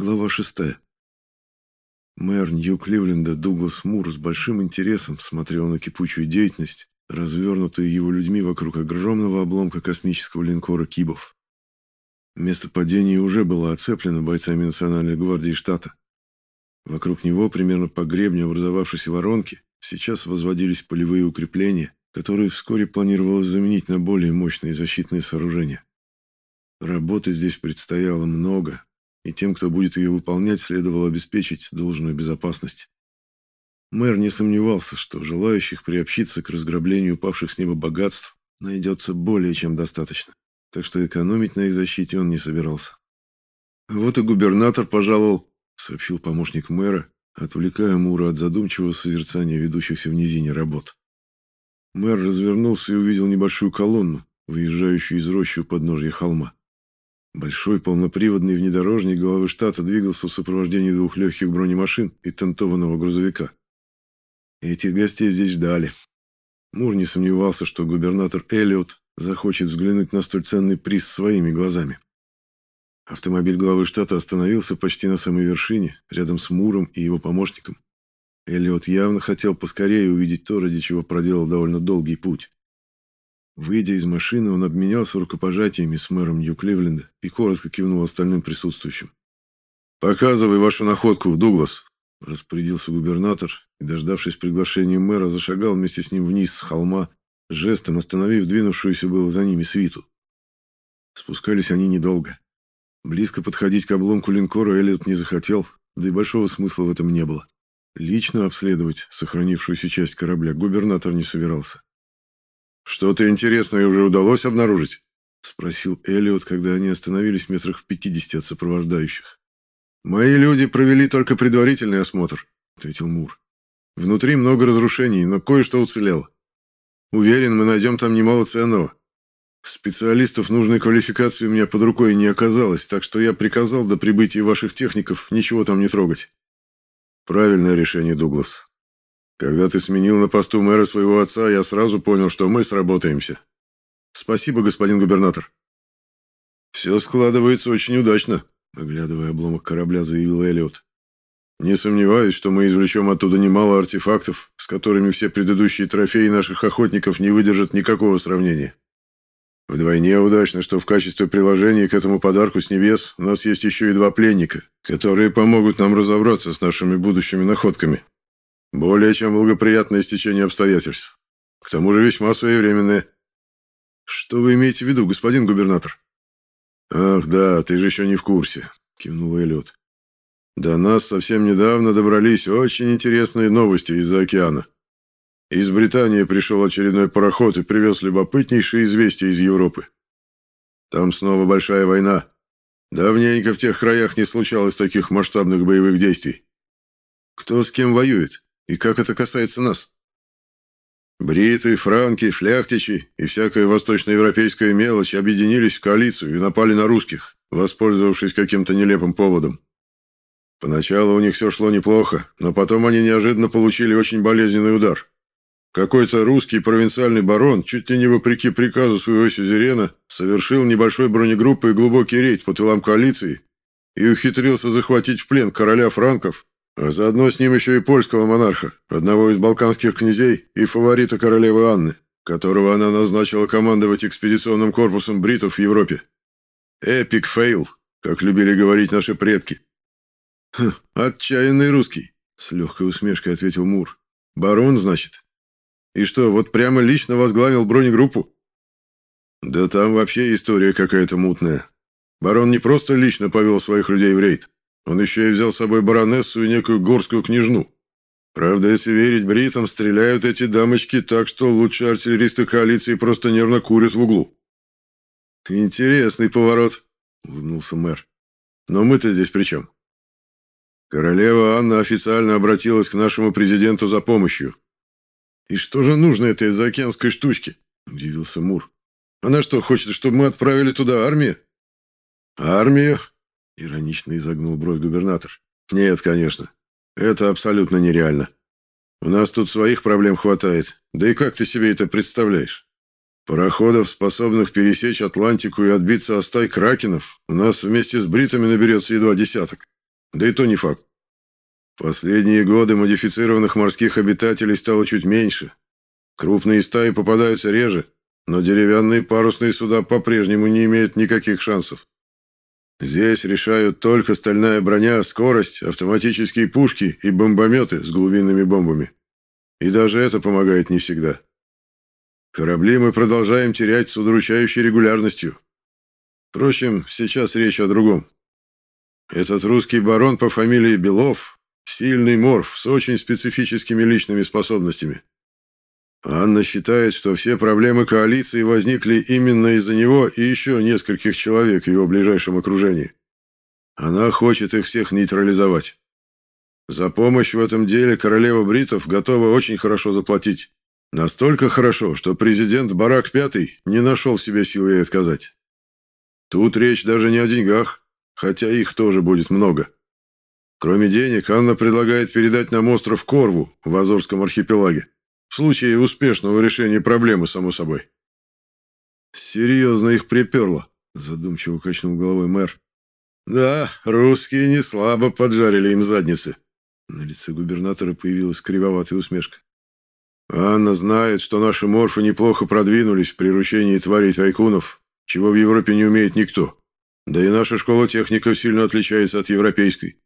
Глава шестая. Мэр Нью-Кливленда Дуглас Мур с большим интересом смотрел на кипучую деятельность, развернутую его людьми вокруг огромного обломка космического линкора «Кибов». Место падения уже было оцеплено бойцами Национальной гвардии штата. Вокруг него, примерно по гребню образовавшейся воронки, сейчас возводились полевые укрепления, которые вскоре планировалось заменить на более мощные защитные сооружения. Работы здесь предстояло много, и тем, кто будет ее выполнять, следовало обеспечить должную безопасность. Мэр не сомневался, что желающих приобщиться к разграблению упавших с неба богатств найдется более чем достаточно, так что экономить на их защите он не собирался. «Вот и губернатор пожаловал», — сообщил помощник мэра, отвлекая Мура от задумчивого созерцания ведущихся в низине работ. Мэр развернулся и увидел небольшую колонну, выезжающую из рощи у подножья холма. Большой полноприводный внедорожник главы штата двигался в сопровождении двух легких бронемашин и тентованного грузовика. Этих гостей здесь ждали. Мур не сомневался, что губернатор Эллиот захочет взглянуть на столь ценный приз своими глазами. Автомобиль главы штата остановился почти на самой вершине, рядом с Муром и его помощником. Эллиот явно хотел поскорее увидеть то, ради чего проделал довольно долгий путь. Выйдя из машины, он обменялся рукопожатиями с мэром Нью-Кливленда и коротко кивнул остальным присутствующим. «Показывай вашу находку, Дуглас!» – распорядился губернатор и, дождавшись приглашения мэра, зашагал вместе с ним вниз с холма, жестом остановив двинувшуюся было за ними свиту. Спускались они недолго. Близко подходить к обломку линкора Эллиот не захотел, да и большого смысла в этом не было. Лично обследовать сохранившуюся часть корабля губернатор не собирался. «Что-то интересное уже удалось обнаружить?» — спросил Элиот, когда они остановились в метрах в пятидесяти от сопровождающих. «Мои люди провели только предварительный осмотр», — ответил Мур. «Внутри много разрушений, но кое-что уцелело. Уверен, мы найдем там немало ценного. Специалистов нужной квалификации у меня под рукой не оказалось, так что я приказал до прибытия ваших техников ничего там не трогать». «Правильное решение, Дуглас», когда ты сменил на посту мэра своего отца, я сразу понял, что мы сработаемся. Спасибо, господин губернатор. Все складывается очень удачно, оглядывая обломок корабля, заявил Эллиот. Не сомневаюсь, что мы извлечем оттуда немало артефактов, с которыми все предыдущие трофеи наших охотников не выдержат никакого сравнения. Вдвойне удачно, что в качестве приложения к этому подарку с небес у нас есть еще и два пленника, которые помогут нам разобраться с нашими будущими находками. Более чем благоприятное стечение обстоятельств. К тому же весьма своевременное. Что вы имеете в виду, господин губернатор? Ах, да, ты же еще не в курсе, кивнул Эллиот. До нас совсем недавно добрались очень интересные новости из-за океана. Из Британии пришел очередной пароход и привез любопытнейшие известия из Европы. Там снова большая война. Давненько в тех краях не случалось таких масштабных боевых действий. Кто с кем воюет? И как это касается нас? Бриты, франки, шляхтичи и всякая восточноевропейская мелочь объединились в коалицию и напали на русских, воспользовавшись каким-то нелепым поводом. Поначалу у них все шло неплохо, но потом они неожиданно получили очень болезненный удар. Какой-то русский провинциальный барон, чуть ли не вопреки приказу своего сюзерена, совершил небольшой бронегруппой глубокий рейд по тылам коалиции и ухитрился захватить в плен короля франков а заодно с ним еще и польского монарха, одного из балканских князей и фаворита королевы Анны, которого она назначила командовать экспедиционным корпусом бритов в Европе. Epic fail, как любили говорить наши предки. Хм, отчаянный русский, с легкой усмешкой ответил Мур. Барон, значит? И что, вот прямо лично возглавил бронегруппу? Да там вообще история какая-то мутная. Барон не просто лично повел своих людей в рейд, он еще и взял с собой баронессу и некую горскую княжну. Правда, если верить бритам, стреляют эти дамочки так, что лучшие артиллеристы коалиции просто нервно курят в углу. «Интересный поворот», — улыбнулся мэр. «Но мы-то здесь при чем?» Королева Анна официально обратилась к нашему президенту за помощью. «И что же нужно этой заокеанской штучке?» – удивился Мур. «Она что, хочет, чтобы мы отправили туда армию?» «Армию? Иронично изогнул бровь губернатор. Нет, конечно. Это абсолютно нереально. У нас тут своих проблем хватает. Да и как ты себе это представляешь? Пароходов, способных пересечь Атлантику и отбиться о стай кракенов, у нас вместе с бритами наберется едва десяток. Да и то не факт. Последние годы модифицированных морских обитателей стало чуть меньше. Крупные стаи попадаются реже, но деревянные парусные суда по-прежнему не имеют никаких шансов. Здесь решают только стальная броня, скорость, автоматические пушки и бомбометы с глубинными бомбами. И даже это помогает не всегда. Корабли мы продолжаем терять с удручающей регулярностью. Впрочем, сейчас речь о другом. Этот русский барон по фамилии Белов Сильный морф с очень специфическими личными способностями. Анна считает, что все проблемы коалиции возникли именно из-за него и еще нескольких человек в его ближайшем окружении. Она хочет их всех нейтрализовать. За помощь в этом деле королева бритов готова очень хорошо заплатить. Настолько хорошо, что президент Барак Пятый не нашел в себе силы ей отказать. Тут речь даже не о деньгах, хотя их тоже будет много. Кроме денег, Анна предлагает передать нам остров Корву в Азорском архипелаге. В случае успешного решения проблемы, само собой. Серьезно их приперло, задумчиво качнул головой мэр. Да, русские не слабо поджарили им задницы. На лице губернатора появилась кривоватая усмешка. Анна знает, что наши морфы неплохо продвинулись в приручении тварей тайкунов, чего в Европе не умеет никто. Да и наша школа техников сильно отличается от европейской.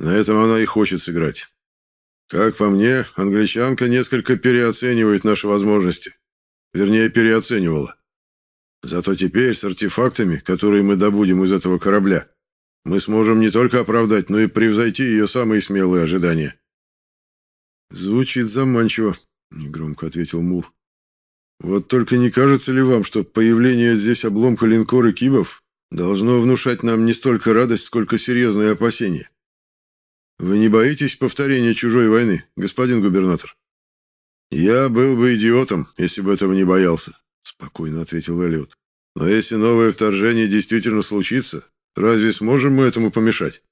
На этом она и хочет сыграть. Как по мне, англичанка несколько переоценивает наши возможности. Вернее, переоценивала. Зато теперь с артефактами, которые мы добудем из этого корабля, мы сможем не только оправдать, но и превзойти ее самые смелые ожидания. Звучит заманчиво, негромко ответил Мур. Вот только не кажется ли вам, что появление здесь обломка линкора Кибов должно внушать нам не столько радость, сколько серьезные опасения? Вы не боитесь повторения чужой войны, господин губернатор? Я был бы идиотом, если бы этого не боялся, спокойно ответил Эллиот. Но если новое вторжение действительно случится, разве сможем мы этому помешать?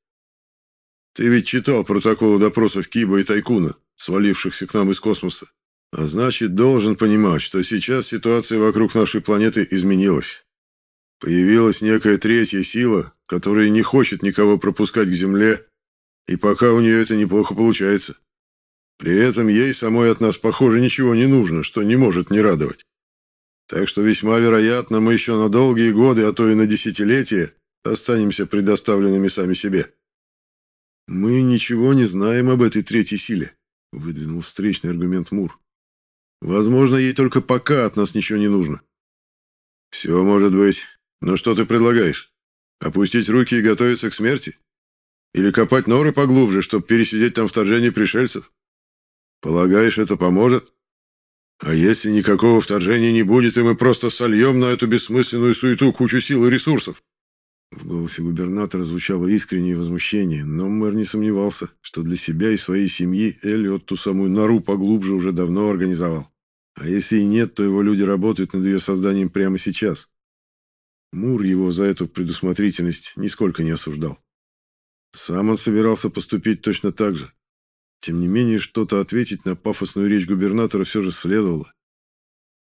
Ты ведь читал протоколы допросов Киба и Тайкуна, свалившихся к нам из космоса. А значит, должен понимать, что сейчас ситуация вокруг нашей планеты изменилась. Появилась некая третья сила, которая не хочет никого пропускать к Земле и пока у нее это неплохо получается. При этом ей самой от нас, похоже, ничего не нужно, что не может не радовать. Так что весьма вероятно, мы еще на долгие годы, а то и на десятилетия, останемся предоставленными сами себе. Мы ничего не знаем об этой третьей силе, выдвинул встречный аргумент Мур. Возможно, ей только пока от нас ничего не нужно. Все может быть. Но что ты предлагаешь? Опустить руки и готовиться к смерти? Или копать норы поглубже, чтобы пересидеть там вторжение пришельцев? Полагаешь, это поможет? А если никакого вторжения не будет, и мы просто сольем на эту бессмысленную суету кучу сил и ресурсов?» В голосе губернатора звучало искреннее возмущение, но мэр не сомневался, что для себя и своей семьи Эллиот ту самую нору поглубже уже давно организовал. А если и нет, то его люди работают над ее созданием прямо сейчас. Мур его за эту предусмотрительность нисколько не осуждал. Сам он собирался поступить точно так же. Тем не менее, что-то ответить на пафосную речь губернатора все же следовало.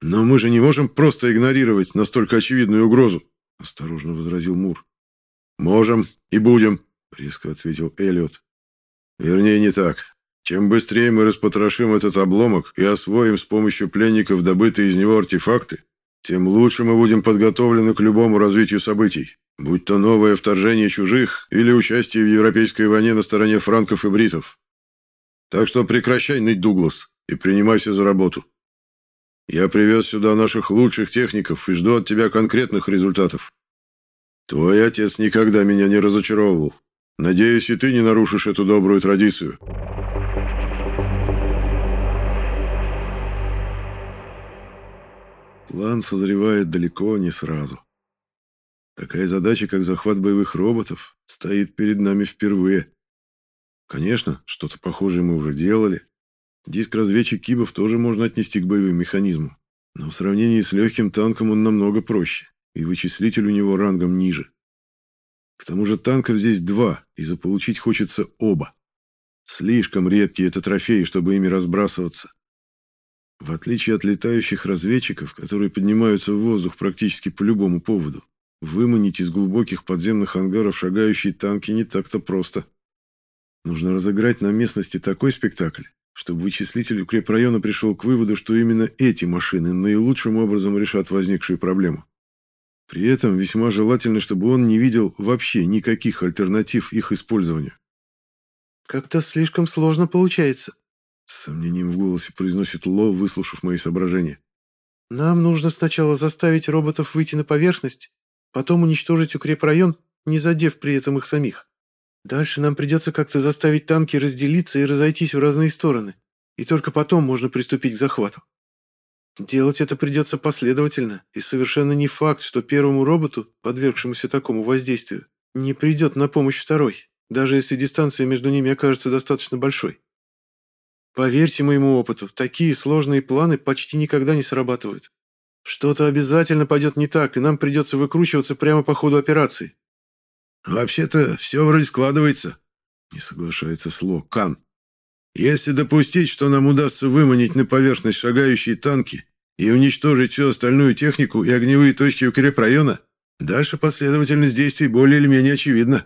«Но мы же не можем просто игнорировать настолько очевидную угрозу», — осторожно возразил Мур. «Можем и будем», — резко ответил Эллиот. «Вернее, не так. Чем быстрее мы распотрошим этот обломок и освоим с помощью пленников добытые из него артефакты, тем лучше мы будем подготовлены к любому развитию событий будь то новое вторжение чужих или участие в европейской войне на стороне франков и бритов. Так что прекращай ныть, Дуглас, и принимайся за работу. Я привез сюда наших лучших техников и жду от тебя конкретных результатов. Твой отец никогда меня не разочаровывал. Надеюсь, и ты не нарушишь эту добрую традицию. План созревает далеко не сразу. Такая задача, как захват боевых роботов, стоит перед нами впервые. Конечно, что-то похожее мы уже делали. Диск-разведчик Кибов тоже можно отнести к боевым механизмам. Но в сравнении с легким танком он намного проще, и вычислитель у него рангом ниже. К тому же танков здесь два, и заполучить хочется оба. Слишком редкие это трофеи, чтобы ими разбрасываться. В отличие от летающих разведчиков, которые поднимаются в воздух практически по любому поводу, Выманить из глубоких подземных ангаров шагающие танки не так-то просто. Нужно разыграть на местности такой спектакль, чтобы вычислитель укрепрайона пришел к выводу, что именно эти машины наилучшим образом решат возникшую проблему. При этом весьма желательно, чтобы он не видел вообще никаких альтернатив их использованию. «Как-то слишком сложно получается», — с сомнением в голосе произносит Ло, выслушав мои соображения. «Нам нужно сначала заставить роботов выйти на поверхность, потом уничтожить укрепрайон, не задев при этом их самих. Дальше нам придется как-то заставить танки разделиться и разойтись в разные стороны, и только потом можно приступить к захвату. Делать это придется последовательно, и совершенно не факт, что первому роботу, подвергшемуся такому воздействию, не придет на помощь второй, даже если дистанция между ними окажется достаточно большой. Поверьте моему опыту, такие сложные планы почти никогда не срабатывают. Что-то обязательно пойдет не так, и нам придется выкручиваться прямо по ходу операции. «Вообще-то все вроде складывается», — не соглашается Сло Кан. Если допустить, что нам удастся выманить на поверхность шагающие танки и уничтожить всю остальную технику и огневые точки укрепрайона, дальше последовательность действий более или менее очевидна.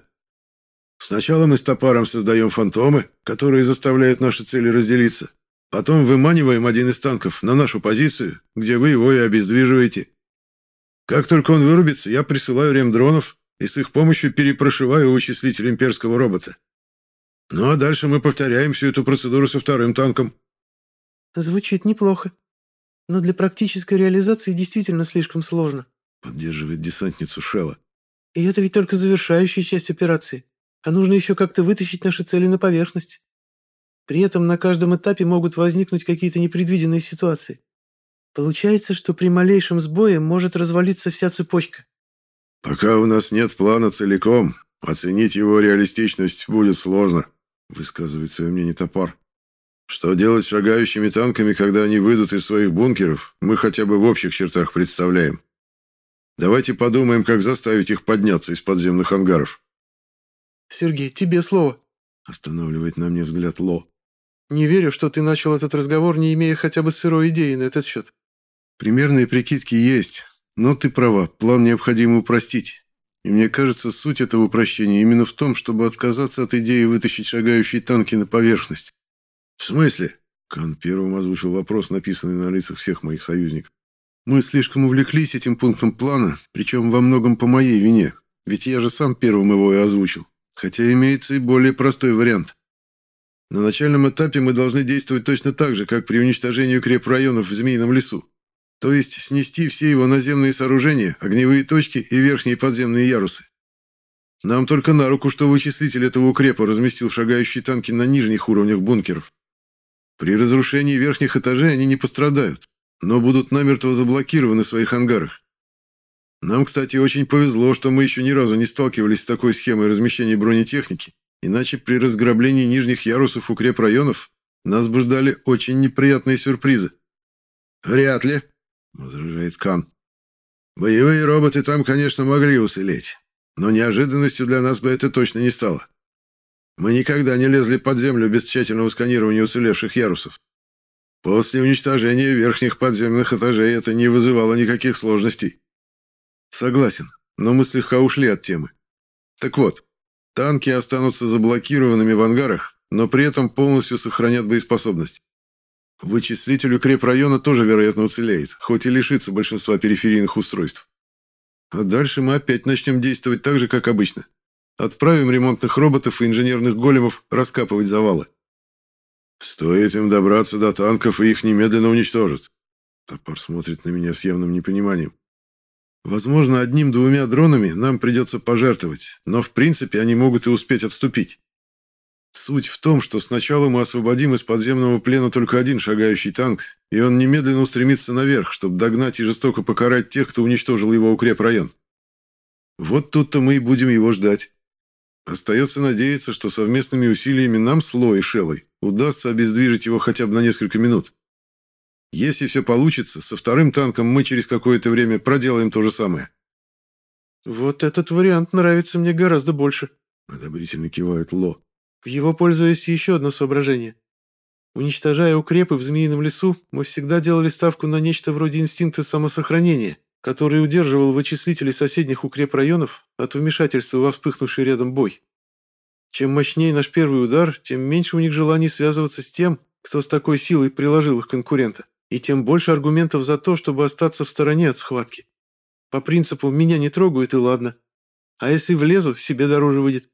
Сначала мы с топаром создаем фантомы, которые заставляют наши цели разделиться. Потом выманиваем один из танков на нашу позицию, где вы его и обездвиживаете. Как только он вырубится, я присылаю ремдронов и с их помощью перепрошиваю вычислитель имперского робота. Ну а дальше мы повторяем всю эту процедуру со вторым танком. Звучит неплохо. Но для практической реализации действительно слишком сложно. Поддерживает десантницу Шелла. И это ведь только завершающая часть операции. А нужно еще как-то вытащить наши цели на поверхность. При этом на каждом этапе могут возникнуть какие-то непредвиденные ситуации. Получается, что при малейшем сбое может развалиться вся цепочка. Пока у нас нет плана целиком, оценить его реалистичность будет сложно высказывает свое мнение топор. Что делать с шагающими танками, когда они выйдут из своих бункеров, мы хотя бы в общих чертах представляем. Давайте подумаем, как заставить их подняться из подземных ангаров. Сергей, тебе слово. Останавливает на мне взгляд Ло. Не верю, что ты начал этот разговор, не имея хотя бы сырой идеи на этот счет. Примерные прикидки есть, но ты права, план необходимо упростить. И мне кажется, суть этого упрощения именно в том, чтобы отказаться от идеи вытащить шагающие танки на поверхность. В смысле? Кан первым озвучил вопрос, написанный на лицах всех моих союзников. Мы слишком увлеклись этим пунктом плана, причем во многом по моей вине, ведь я же сам первым его и озвучил. Хотя имеется и более простой вариант. На начальном этапе мы должны действовать точно так же, как при уничтожении укрепрайонов в Змеином лесу. То есть снести все его наземные сооружения, огневые точки и верхние подземные ярусы. Нам только на руку, что вычислитель этого укрепа разместил шагающие танки на нижних уровнях бункеров. При разрушении верхних этажей они не пострадают, но будут намертво заблокированы в своих ангарах. Нам, кстати, очень повезло, что мы еще ни разу не сталкивались с такой схемой размещения бронетехники, иначе при разграблении нижних ярусов укрепрайонов нас бы ждали очень неприятные сюрпризы. «Вряд ли», возражает Кан. Боевые роботы там, конечно, могли уцелеть, но неожиданностью для нас бы это точно не стало. Мы никогда не лезли под землю без тщательного сканирования уцелевших ярусов. После уничтожения верхних подземных этажей это не вызывало никаких сложностей. Согласен, но мы слегка ушли от темы. Так вот, танки останутся заблокированными в ангарах, но при этом полностью сохранят боеспособность. Вычислитель укрепрайона тоже, вероятно, уцелеет, хоть и лишится большинства периферийных устройств. А дальше мы опять начнем действовать так же, как обычно. Отправим ремонтных роботов и инженерных големов раскапывать завалы. Стоит им добраться до танков, и их немедленно уничтожат. Топор смотрит на меня с явным непониманием. Возможно, одним-двумя дронами нам придется пожертвовать, но в принципе они могут и успеть отступить. Суть в том, что сначала мы освободим из подземного плена только один шагающий танк, и он немедленно устремится наверх, чтобы догнать и жестоко покарать тех, кто уничтожил его укрепрайон. Вот тут-то мы и будем его ждать. Остается надеяться, что совместными усилиями нам с Ло и Шеллой удастся обездвижить его хотя бы на несколько минут. Если все получится, со вторым танком мы через какое-то время проделаем то же самое. «Вот этот вариант нравится мне гораздо больше», — одобрительно кивает Ло. В его пользу есть еще одно соображение. Уничтожая укрепы в Змеином лесу, мы всегда делали ставку на нечто вроде инстинкта самосохранения, который удерживал вычислители соседних укрепрайонов от вмешательства во вспыхнувший рядом бой. Чем мощнее наш первый удар, тем меньше у них желаний связываться с тем, кто с такой силой приложил их конкурента, и тем больше аргументов за то, чтобы остаться в стороне от схватки. По принципу «меня не трогают и ладно». А если влезу, себе дороже выйдет.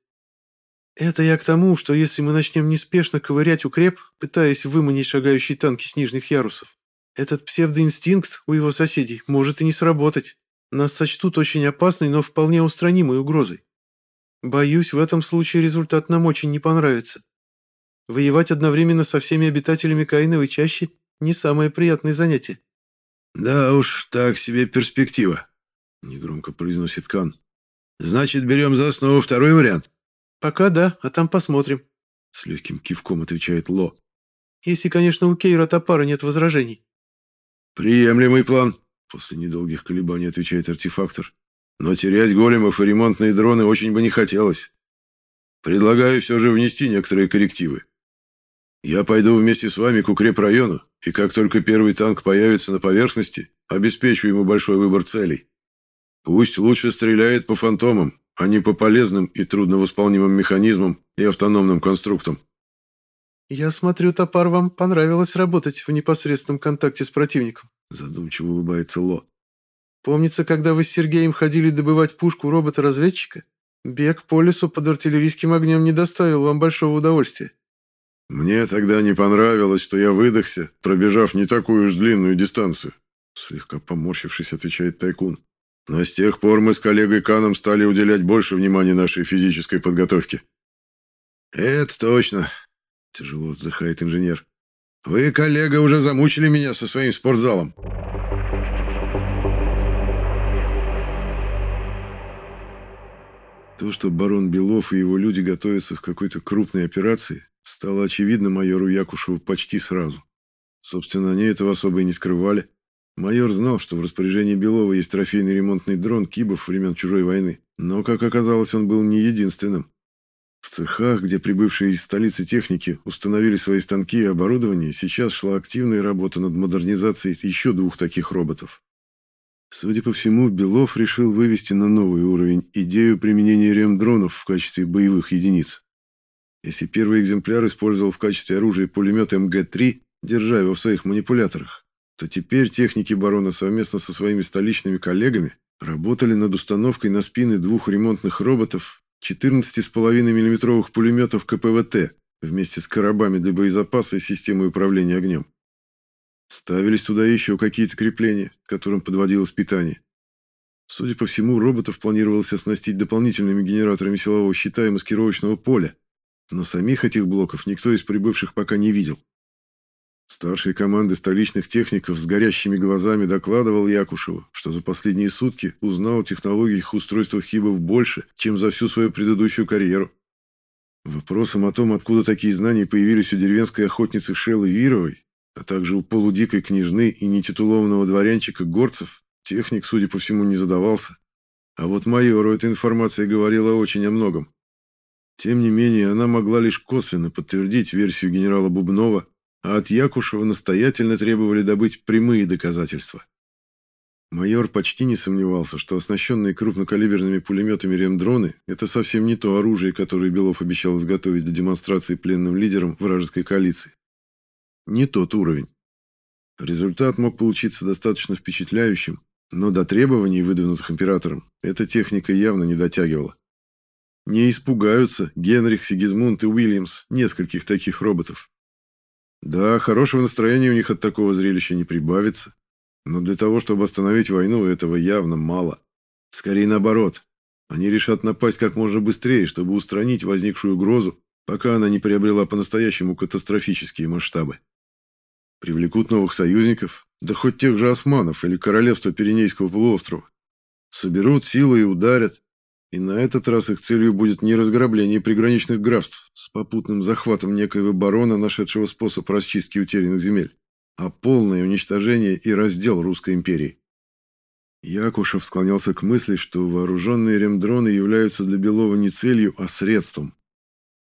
Это я к тому, что если мы начнем неспешно ковырять укреп, пытаясь выманить шагающие танки с нижних ярусов, этот псевдоинстинкт у его соседей может и не сработать. Нас сочтут очень опасной, но вполне устранимой угрозой. Боюсь, в этом случае результат нам очень не понравится. Воевать одновременно со всеми обитателями Каиновой чащи – не самое приятное занятие. «Да уж, так себе перспектива», – негромко произносит Кан. «Значит, берем за основу второй вариант». «Пока да, а там посмотрим», — с легким кивком отвечает Ло. «Если, конечно, у Кейра топара нет возражений». «Приемлемый план», — после недолгих колебаний отвечает артефактор. «Но терять големов и ремонтные дроны очень бы не хотелось. Предлагаю все же внести некоторые коррективы. Я пойду вместе с вами к укрепрайону, и как только первый танк появится на поверхности, обеспечу ему большой выбор целей. Пусть лучше стреляет по фантомам, а не по полезным и трудновосполнимым механизмам и автономным конструктам. «Я смотрю, Топар, вам понравилось работать в непосредственном контакте с противником», задумчиво улыбается Ло. «Помнится, когда вы с Сергеем ходили добывать пушку робота-разведчика, бег по лесу под артиллерийским огнем не доставил вам большого удовольствия». «Мне тогда не понравилось, что я выдохся, пробежав не такую уж длинную дистанцию», слегка поморщившись, отвечает Тайкун. Но с тех пор мы с коллегой Каном стали уделять больше внимания нашей физической подготовке. Это точно, тяжело вздыхает инженер. Вы, коллега, уже замучили меня со своим спортзалом. То, что барон Белов и его люди готовятся к какой-то крупной операции, стало очевидно майору Якушеву почти сразу. Собственно, они этого особо и не скрывали. Майор знал, что в распоряжении Белова есть трофейный ремонтный дрон Кибов времен чужой войны, но, как оказалось, он был не единственным. В цехах, где прибывшие из столицы техники установили свои станки и оборудование, сейчас шла активная работа над модернизацией еще двух таких роботов. Судя по всему, Белов решил вывести на новый уровень идею применения ремдронов в качестве боевых единиц. Если первый экземпляр использовал в качестве оружия пулемет МГ-3, держа его в своих манипуляторах, то теперь техники барона совместно со своими столичными коллегами работали над установкой на спины двух ремонтных роботов 14,5 миллиметровых пулеметов КПВТ вместе с коробами для боезапаса и системой управления огнем. Ставились туда еще какие-то крепления, которым подводилось питание. Судя по всему, роботов планировалось оснастить дополнительными генераторами силового щита и маскировочного поля, но самих этих блоков никто из прибывших пока не видел. Старший команды столичных техников с горящими глазами докладывал Якушеву, что за последние сутки узнал о технологиях устройства хибов больше, чем за всю свою предыдущую карьеру. Вопросом о том, откуда такие знания появились у деревенской охотницы Шеллы Вировой, а также у полудикой княжны и нетитулованного дворянчика Горцев, техник, судя по всему, не задавался. А вот майору эта информация говорила очень о многом. Тем не менее, она могла лишь косвенно подтвердить версию генерала Бубнова а от Якушева настоятельно требовали добыть прямые доказательства. Майор почти не сомневался, что оснащенные крупнокалиберными пулеметами ремдроны – это совсем не то оружие, которое Белов обещал изготовить для демонстрации пленным лидерам вражеской коалиции. Не тот уровень. Результат мог получиться достаточно впечатляющим, но до требований, выдвинутых императором, эта техника явно не дотягивала. Не испугаются Генрих, Сигизмунд и Уильямс нескольких таких роботов. Да, хорошего настроения у них от такого зрелища не прибавится. Но для того, чтобы остановить войну, этого явно мало. Скорее наоборот. Они решат напасть как можно быстрее, чтобы устранить возникшую угрозу, пока она не приобрела по-настоящему катастрофические масштабы. Привлекут новых союзников, да хоть тех же османов или королевства Пиренейского полуострова. Соберут силы и ударят, и на этот раз их целью будет не разграбление приграничных графств с попутным захватом некоего барона, нашедшего способ расчистки утерянных земель, а полное уничтожение и раздел Русской империи. Якушев склонялся к мысли, что вооруженные ремдроны являются для Белова не целью, а средством.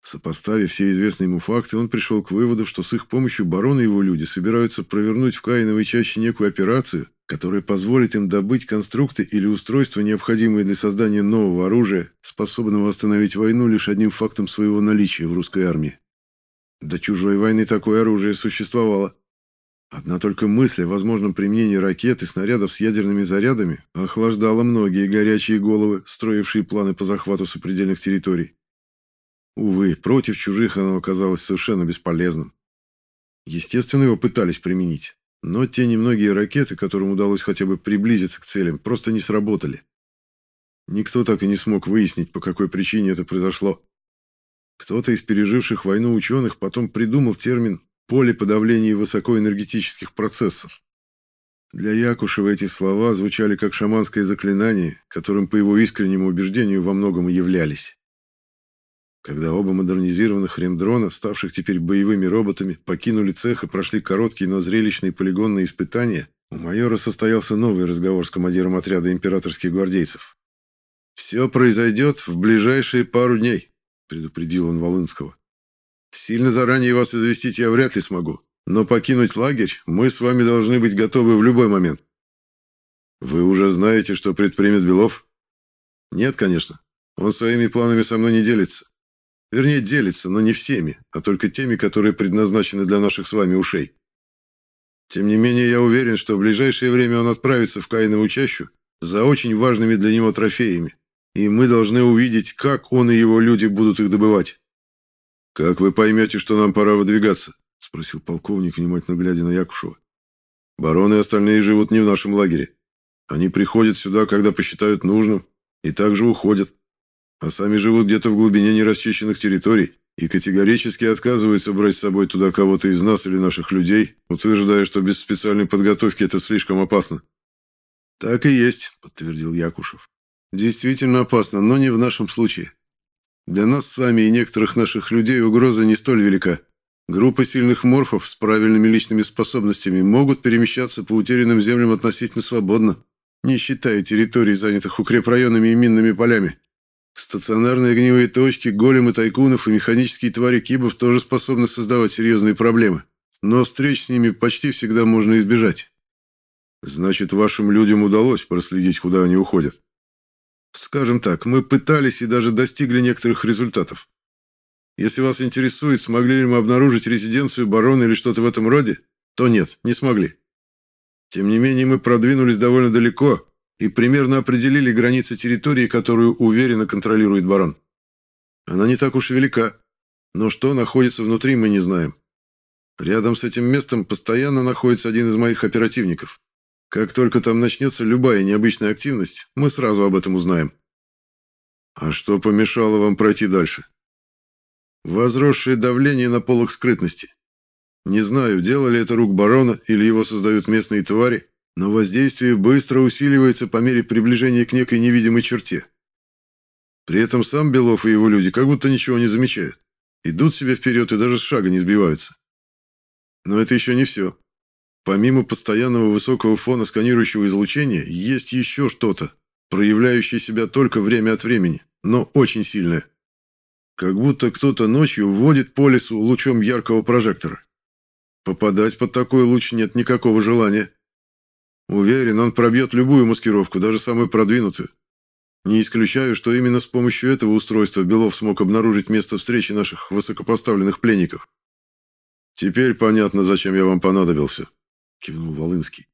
Сопоставив все известные ему факты, он пришел к выводу, что с их помощью барон и его люди собираются провернуть в Каиновой чаще некую операцию, которая позволит им добыть конструкты или устройства, необходимые для создания нового оружия, способного остановить войну лишь одним фактом своего наличия в русской армии. До чужой войны такое оружие существовало. Одна только мысль о возможном применении ракет и снарядов с ядерными зарядами охлаждала многие горячие головы, строившие планы по захвату сопредельных территорий. Увы, против чужих оно оказалось совершенно бесполезным. Естественно, его пытались применить, но те немногие ракеты, которым удалось хотя бы приблизиться к целям, просто не сработали. Никто так и не смог выяснить, по какой причине это произошло. Кто-то из переживших войну ученых потом придумал термин «поле подавления высокоэнергетических процессов». Для Якушева эти слова звучали как шаманское заклинание, которым, по его искреннему убеждению, во многом и являлись. Когда оба модернизированных ремдрона, ставших теперь боевыми роботами, покинули цех и прошли короткие, но зрелищные полигонные испытания, у майора состоялся новый разговор с командиром отряда императорских гвардейцев. «Все произойдет в ближайшие пару дней», — предупредил он Волынского. «Сильно заранее вас известить я вряд ли смогу, но покинуть лагерь мы с вами должны быть готовы в любой момент». «Вы уже знаете, что предпримет Белов?» «Нет, конечно. Он своими планами со мной не делится. Вернее, делится, но не всеми, а только теми, которые предназначены для наших с вами ушей. Тем не менее, я уверен, что в ближайшее время он отправится в Каинову чащу за очень важными для него трофеями, и мы должны увидеть, как он и его люди будут их добывать. «Как вы поймете, что нам пора выдвигаться?» — спросил полковник, внимательно глядя на Якушева. «Бароны и остальные живут не в нашем лагере. Они приходят сюда, когда посчитают нужным, и также уходят а сами живут где-то в глубине нерасчищенных территорий и категорически отказываются брать с собой туда кого-то из нас или наших людей, утверждая, что без специальной подготовки это слишком опасно. «Так и есть», — подтвердил Якушев. «Действительно опасно, но не в нашем случае. Для нас с вами и некоторых наших людей угроза не столь велика. Группа сильных морфов с правильными личными способностями могут перемещаться по утерянным землям относительно свободно, не считая территорий, занятых укрепрайонами и минными полями. Стационарные огневые точки, големы тайкунов и механические твари кибов тоже способны создавать серьезные проблемы. Но встреч с ними почти всегда можно избежать. Значит, вашим людям удалось проследить, куда они уходят. Скажем так, мы пытались и даже достигли некоторых результатов. Если вас интересует, смогли ли мы обнаружить резиденцию барона или что-то в этом роде, то нет, не смогли. Тем не менее, мы продвинулись довольно далеко и примерно определили границы территории, которую уверенно контролирует барон. Она не так уж велика, но что находится внутри, мы не знаем. Рядом с этим местом постоянно находится один из моих оперативников. Как только там начнется любая необычная активность, мы сразу об этом узнаем. А что помешало вам пройти дальше? Возросшее давление на полок скрытности. Не знаю, делали это рук барона или его создают местные твари, но воздействие быстро усиливается по мере приближения к некой невидимой черте. При этом сам Белов и его люди как будто ничего не замечают. Идут себе вперед и даже с шага не сбиваются. Но это еще не все. Помимо постоянного высокого фона сканирующего излучения, есть еще что-то, проявляющее себя только время от времени, но очень сильное. Как будто кто-то ночью вводит по лесу лучом яркого прожектора. Попадать под такой луч нет никакого желания. Уверен, он пробьет любую маскировку, даже самую продвинутую. Не исключаю, что именно с помощью этого устройства Белов смог обнаружить место встречи наших высокопоставленных пленников. «Теперь понятно, зачем я вам понадобился», — кивнул Волынский.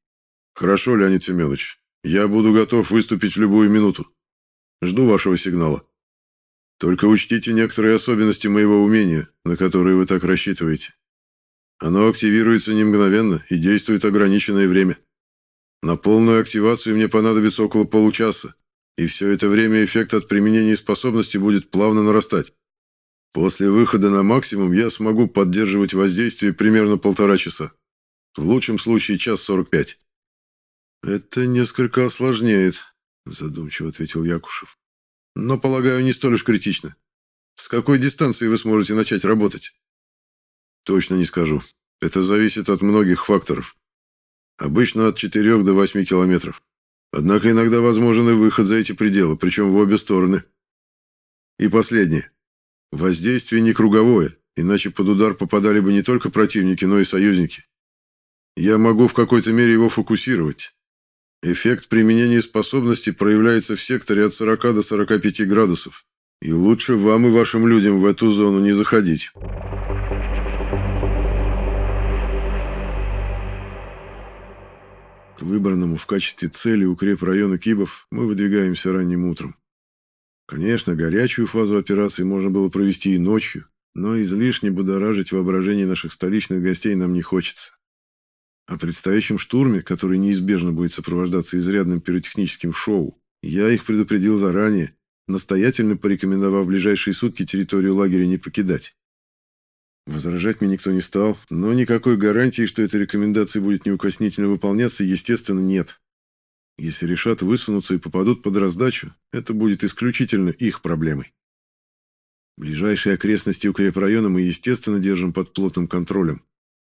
«Хорошо, Леонид Семенович, я буду готов выступить в любую минуту. Жду вашего сигнала. Только учтите некоторые особенности моего умения, на которые вы так рассчитываете. Оно активируется не мгновенно и действует ограниченное время». На полную активацию мне понадобится около получаса, и все это время эффект от применения способности будет плавно нарастать. После выхода на максимум я смогу поддерживать воздействие примерно полтора часа. В лучшем случае час сорок пять. «Это несколько осложняет», — задумчиво ответил Якушев. «Но, полагаю, не столь уж критично. С какой дистанции вы сможете начать работать?» «Точно не скажу. Это зависит от многих факторов. Обычно от 4 до 8 километров. Однако иногда возможен и выход за эти пределы, причем в обе стороны. И последнее. Воздействие не круговое, иначе под удар попадали бы не только противники, но и союзники. Я могу в какой-то мере его фокусировать. Эффект применения способности проявляется в секторе от 40 до 45 градусов. И лучше вам и вашим людям в эту зону не заходить. К выбранному в качестве цели укрепрайону Кибов мы выдвигаемся ранним утром. Конечно, горячую фазу операции можно было провести и ночью, но излишне будоражить воображение наших столичных гостей нам не хочется. О предстоящем штурме, который неизбежно будет сопровождаться изрядным пиротехническим шоу, я их предупредил заранее, настоятельно порекомендовав в ближайшие сутки территорию лагеря не покидать. Возражать мне никто не стал, но никакой гарантии, что эта рекомендация будет неукоснительно выполняться, естественно, нет. Если решат высунуться и попадут под раздачу, это будет исключительно их проблемой. Ближайшие окрестности укрепрайона мы, естественно, держим под плотным контролем.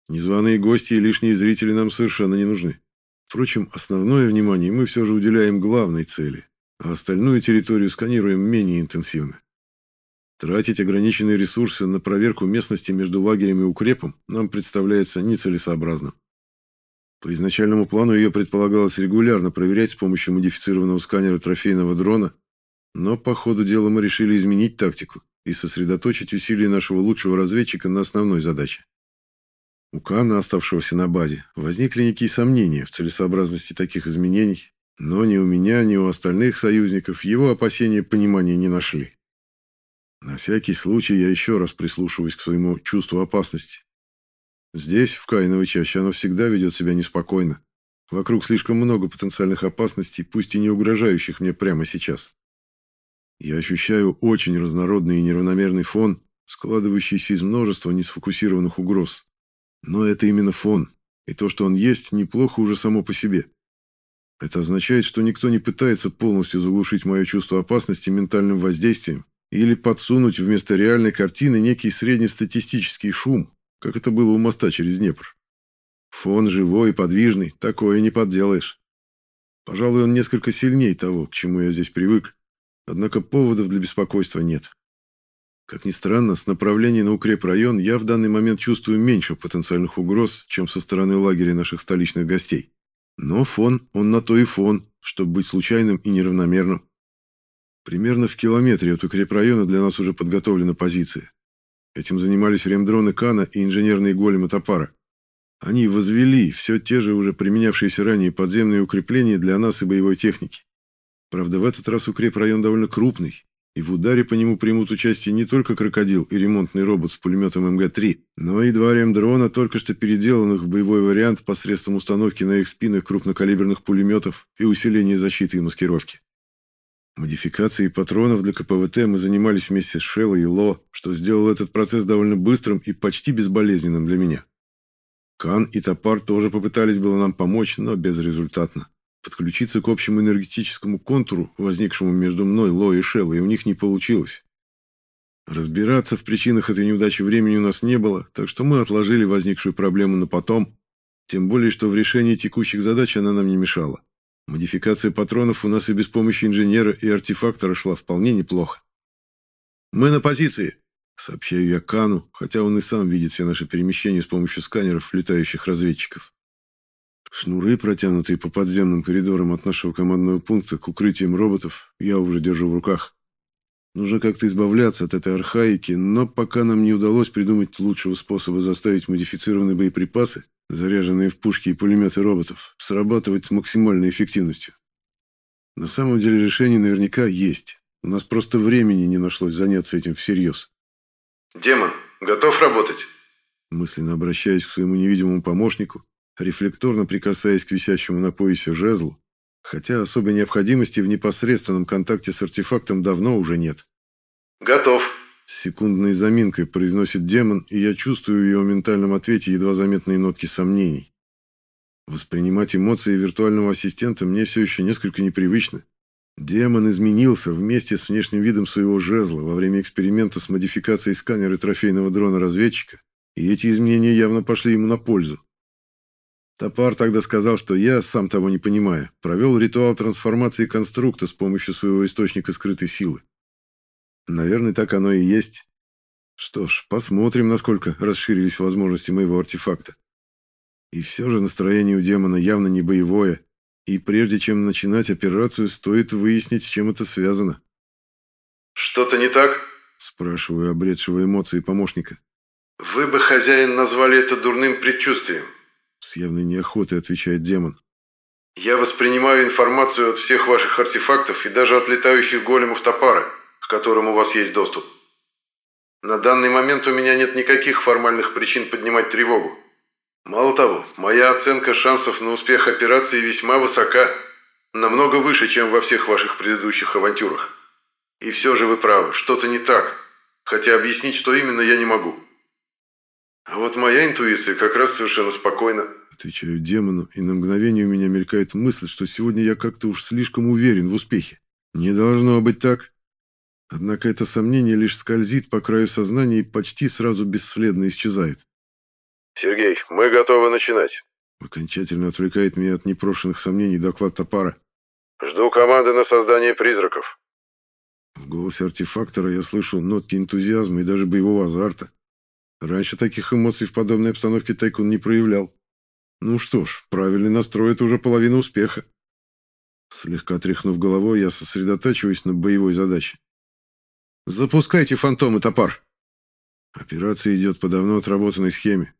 Незваные гости и лишние зрители нам совершенно не нужны. Впрочем, основное внимание мы все же уделяем главной цели, а остальную территорию сканируем менее интенсивно. Тратить ограниченные ресурсы на проверку местности между лагерем и укрепом нам представляется нецелесообразным. По изначальному плану ее предполагалось регулярно проверять с помощью модифицированного сканера трофейного дрона, но по ходу дела мы решили изменить тактику и сосредоточить усилия нашего лучшего разведчика на основной задаче. У Кана, оставшегося на базе, возникли некие сомнения в целесообразности таких изменений, но ни у меня, ни у остальных союзников его опасения понимания не нашли. На всякий случай я еще раз прислушиваюсь к своему чувству опасности. Здесь, в Каиновой чаще, оно всегда ведет себя неспокойно. Вокруг слишком много потенциальных опасностей, пусть и не угрожающих мне прямо сейчас. Я ощущаю очень разнородный и неравномерный фон, складывающийся из множества несфокусированных угроз. Но это именно фон, и то, что он есть, неплохо уже само по себе. Это означает, что никто не пытается полностью заглушить мое чувство опасности ментальным воздействием или подсунуть вместо реальной картины некий среднестатистический шум, как это было у моста через Днепр. Фон живой и подвижный, такое не подделаешь. Пожалуй, он несколько сильнее того, к чему я здесь привык, однако поводов для беспокойства нет. Как ни странно, с направления на укрепрайон я в данный момент чувствую меньше потенциальных угроз, чем со стороны лагеря наших столичных гостей. Но фон, он на то и фон, чтобы быть случайным и неравномерным. Примерно в километре от укрепрайона для нас уже подготовлена позиция. Этим занимались ремдроны Кана и инженерные големы Топара. Они возвели все те же уже применявшиеся ранее подземные укрепления для нас и боевой техники. Правда, в этот раз укрепрайон довольно крупный, и в ударе по нему примут участие не только крокодил и ремонтный робот с пулеметом МГ-3, но и два ремдрона, только что переделанных в боевой вариант посредством установки на их спинах крупнокалиберных пулеметов и усиления защиты и маскировки. Модификацией патронов для КПВТ мы занимались вместе с Шеллой и Ло, что сделало этот процесс довольно быстрым и почти безболезненным для меня. Кан и Топар тоже попытались было нам помочь, но безрезультатно. Подключиться к общему энергетическому контуру, возникшему между мной, Ло и Шеллой, у них не получилось. Разбираться в причинах этой неудачи времени у нас не было, так что мы отложили возникшую проблему на потом, тем более, что в решении текущих задач она нам не мешала. Модификация патронов у нас и без помощи инженера и артефактора шла вполне неплохо. «Мы на позиции!» — сообщаю я Кану, хотя он и сам видит все наши перемещения с помощью сканеров летающих разведчиков. Шнуры, протянутые по подземным коридорам от нашего командного пункта к укрытиям роботов, я уже держу в руках. Нужно как-то избавляться от этой архаики, но пока нам не удалось придумать лучшего способа заставить модифицированные боеприпасы, заряженные в пушки и пулеметы роботов, срабатывать с максимальной эффективностью. На самом деле решение наверняка есть. У нас просто времени не нашлось заняться этим всерьез. «Демон, готов работать?» Мысленно обращаясь к своему невидимому помощнику, рефлекторно прикасаясь к висящему на поясе жезлу, хотя особой необходимости в непосредственном контакте с артефактом давно уже нет. «Готов», с секундной заминкой произносит демон, и я чувствую в его ментальном ответе едва заметные нотки сомнений. Воспринимать эмоции виртуального ассистента мне все еще несколько непривычно. Демон изменился вместе с внешним видом своего жезла во время эксперимента с модификацией сканера трофейного дрона-разведчика, и эти изменения явно пошли ему на пользу. Топар тогда сказал, что я, сам того не понимая, провел ритуал трансформации конструкта с помощью своего источника скрытой силы. Наверное, так оно и есть. Что ж, посмотрим, насколько расширились возможности моего артефакта. И все же настроение у демона явно не боевое, и прежде чем начинать операцию, стоит выяснить, с чем это связано. «Что-то не так?» – спрашиваю обретшего эмоции помощника. «Вы бы, хозяин, назвали это дурным предчувствием», – с явной неохотой отвечает демон. «Я воспринимаю информацию от всех ваших артефактов и даже от летающих големов топара, которым у вас есть доступ. На данный момент у меня нет никаких формальных причин поднимать тревогу. Мало того, моя оценка шансов на успех операции весьма высока, намного выше, чем во всех ваших предыдущих авантюрах. И все же вы правы, что-то не так, хотя объяснить, что именно, я не могу. А вот моя интуиция как раз совершенно спокойна. Отвечаю демону, и на мгновение у меня мелькает мысль, что сегодня я как-то уж слишком уверен в успехе. Не должно быть так. Однако это сомнение лишь скользит по краю сознания и почти сразу бесследно исчезает. «Сергей, мы готовы начинать». Окончательно отвлекает меня от непрошенных сомнений доклад топара. «Жду команды на создание призраков». В голосе артефактора я слышу нотки энтузиазма и даже боевого азарта. Раньше таких эмоций в подобной обстановке Тайкун не проявлял. Ну что ж, правильный настрой — это уже половина успеха. Слегка тряхнув головой, я сосредотачиваюсь на боевой задаче. «Запускайте фантомы, топар!» Операция идет по давно отработанной схеме.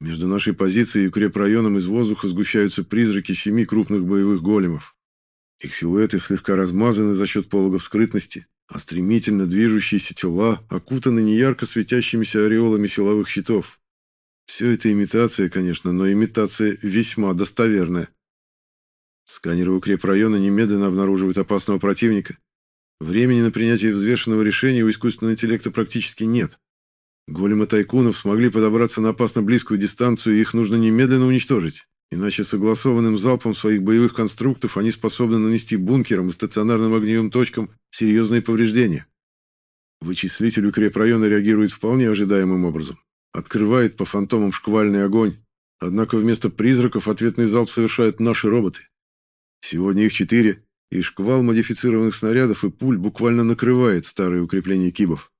Между нашей позицией и укрепрайоном из воздуха сгущаются призраки семи крупных боевых големов. Их силуэты слегка размазаны за счет пологов скрытности, а стремительно движущиеся тела окутаны неярко светящимися ореолами силовых щитов. Все это имитация, конечно, но имитация весьма достоверная. Сканеры укрепрайона немедленно обнаруживают опасного противника. Времени на принятие взвешенного решения у искусственного интеллекта практически нет. Големы тайкунов смогли подобраться на опасно близкую дистанцию, и их нужно немедленно уничтожить. Иначе согласованным залпом своих боевых конструктов они способны нанести бункерам и стационарным огневым точкам серьезные повреждения. Вычислитель укрепрайона реагирует вполне ожидаемым образом. Открывает по фантомам шквальный огонь. Однако вместо призраков ответный залп совершают наши роботы. Сегодня их четыре, и шквал модифицированных снарядов и пуль буквально накрывает старые укрепления кибов.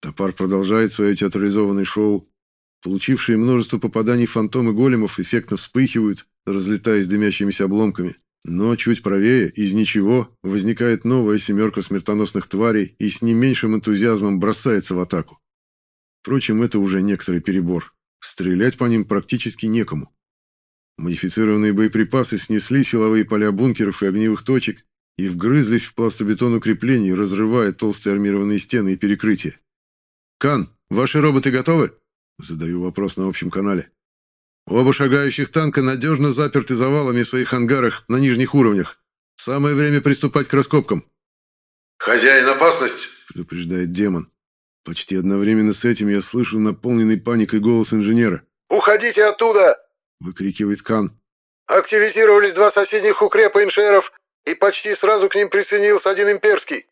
Топар продолжает свое театрализованное шоу. Получившие множество попаданий фантомы големов эффектно вспыхивают, разлетаясь дымящимися обломками. Но чуть правее, из ничего, возникает новая семерка смертоносных тварей и с не меньшим энтузиазмом бросается в атаку. Впрочем, это уже некоторый перебор. Стрелять по ним практически некому. Модифицированные боеприпасы снесли силовые поля бункеров и огневых точек и вгрызлись в пластобетон укреплений, разрывая толстые армированные стены и перекрытия. «Кан, ваши роботы готовы?» Задаю вопрос на общем канале. Оба шагающих танка надежно заперты завалами в своих ангарах на нижних уровнях. Самое время приступать к раскопкам. «Хозяин, опасность!» – предупреждает демон. Почти одновременно с этим я слышу наполненный паникой голос инженера. «Уходите оттуда!» – выкрикивает Кан. «Активизировались два соседних укрепа иншеров, и почти сразу к ним присоединился один имперский.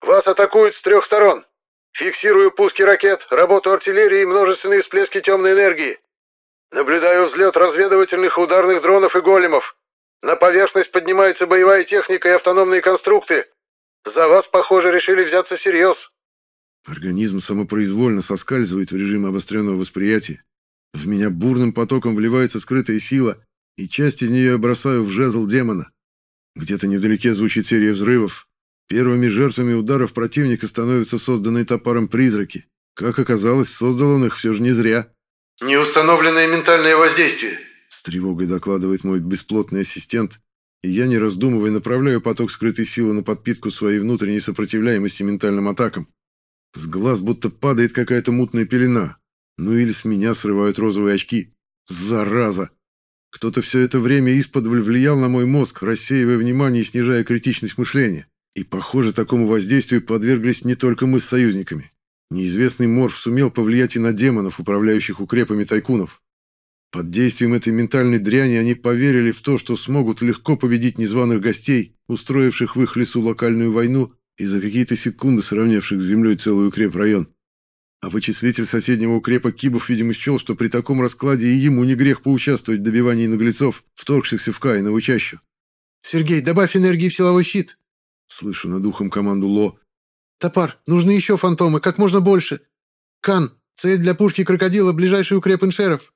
Вас атакуют с трех сторон. Фиксирую пуски ракет, работу артиллерии и множественные всплески темной энергии. Наблюдаю взлет разведывательных ударных дронов и големов. На поверхность поднимается боевая техника и автономные конструкты. За вас, похоже, решили взяться всерьез. Организм самопроизвольно соскальзывает в режим обостренного восприятия. В меня бурным потоком вливается скрытая сила, и часть из нее я бросаю в жезл демона. Где-то невдалеке звучит серия взрывов, Первыми жертвами ударов противника становятся созданные топором призраки. Как оказалось, создал он их все же не зря. «Неустановленное ментальное воздействие», — с тревогой докладывает мой бесплотный ассистент, и я, не раздумывая, направляю поток скрытой силы на подпитку своей внутренней сопротивляемости ментальным атакам. С глаз будто падает какая-то мутная пелена. Ну или с меня срывают розовые очки. Зараза! Кто-то все это время из-под влиял на мой мозг, рассеивая внимание и снижая критичность мышления. И, похоже, такому воздействию подверглись не только мы с союзниками. Неизвестный Морф сумел повлиять и на демонов, управляющих укрепами тайкунов. Под действием этой ментальной дряни они поверили в то, что смогут легко победить незваных гостей, устроивших в их лесу локальную войну и за какие-то секунды сравнявших с землей целый укрепрайон. А вычислитель соседнего укрепа Кибов, видимо, счел, что при таком раскладе и ему не грех поучаствовать в добивании наглецов, вторгшихся в Каинову чащу. «Сергей, добавь энергии в силовой щит!» Слышу над ухом команду Ло. «Топар, нужны еще фантомы, как можно больше!» Кан, цель для пушки крокодила – ближайший укреп иншеров.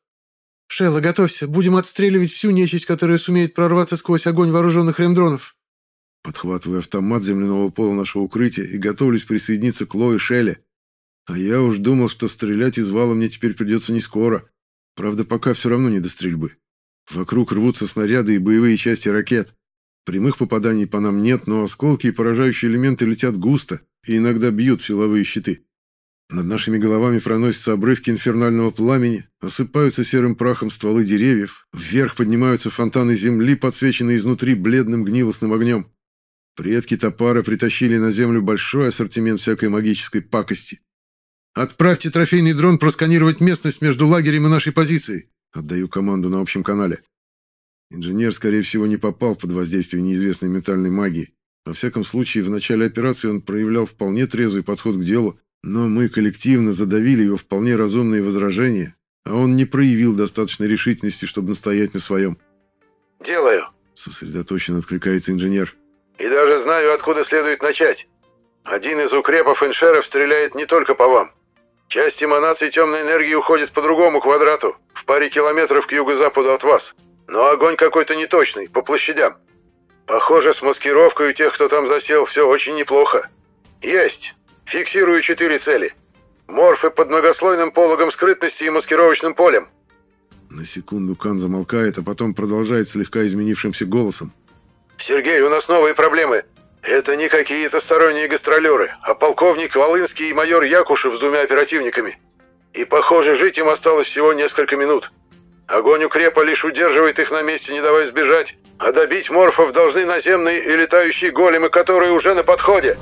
Шелла, готовься, будем отстреливать всю нечисть, которая сумеет прорваться сквозь огонь вооруженных ремдронов. Подхватываю автомат земляного пола нашего укрытия и готовлюсь присоединиться к Ло и Шелле. А я уж думал, что стрелять из вала мне теперь придется не скоро. Правда, пока все равно не до стрельбы. Вокруг рвутся снаряды и боевые части ракет. Прямых попаданий по нам нет, но осколки и поражающие элементы летят густо и иногда бьют в силовые щиты. Над нашими головами проносятся обрывки инфернального пламени, осыпаются серым прахом стволы деревьев, вверх поднимаются фонтаны земли, подсвеченные изнутри бледным гнилостным огнем. Предки топара притащили на землю большой ассортимент всякой магической пакости. «Отправьте трофейный дрон просканировать местность между лагерем и нашей позицией», отдаю команду на общем канале. Инженер, скорее всего, не попал под воздействие неизвестной ментальной магии. Во всяком случае, в начале операции он проявлял вполне трезвый подход к делу, но мы коллективно задавили его вполне разумные возражения, а он не проявил достаточной решительности, чтобы настоять на своем. «Делаю», — сосредоточенно откликается инженер. «И даже знаю, откуда следует начать. Один из укрепов иншеров стреляет не только по вам. Часть эманации темной энергии уходит по другому квадрату, в паре километров к юго-западу от вас. Но огонь какой-то неточный, по площадям. Похоже, с маскировкой у тех, кто там засел, все очень неплохо. Есть. Фиксирую четыре цели. Морфы под многослойным пологом скрытности и маскировочным полем. На секунду Кан замолкает, а потом продолжает слегка изменившимся голосом. «Сергей, у нас новые проблемы. Это не какие-то сторонние гастролеры, а полковник Волынский и майор Якушев с двумя оперативниками. И, похоже, жить им осталось всего несколько минут. Огонь укрепа лишь удерживает их на месте, не давая сбежать, а добить морфов должны наземные и летающие големы, которые уже на подходе».